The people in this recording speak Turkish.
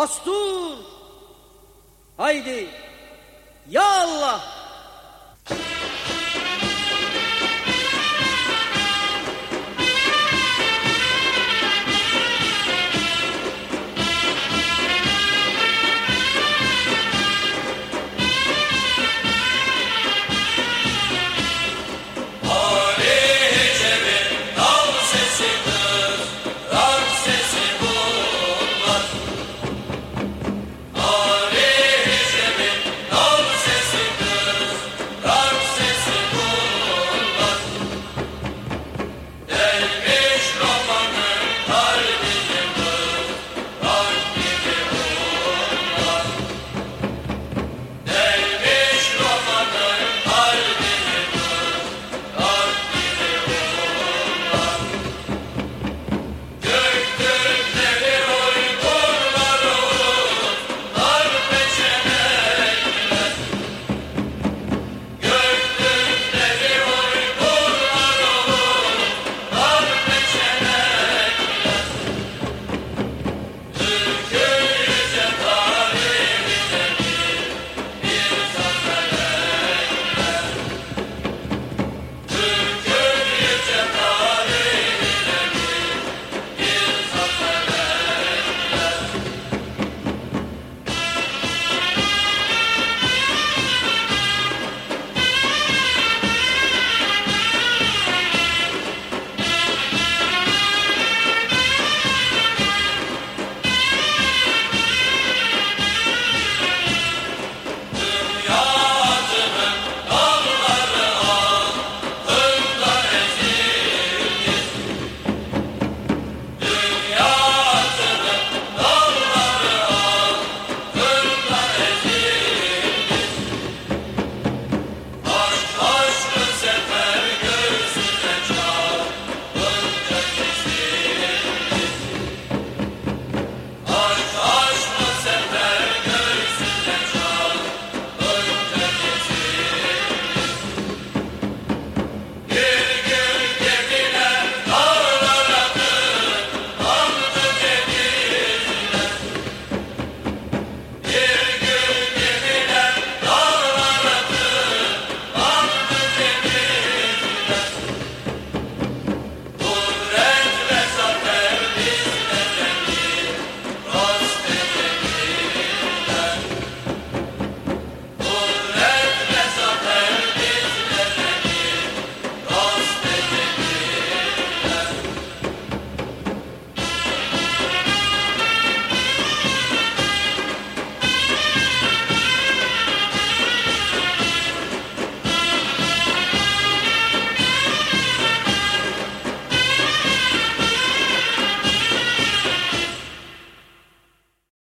Hastur! Haydi! Ya Allah!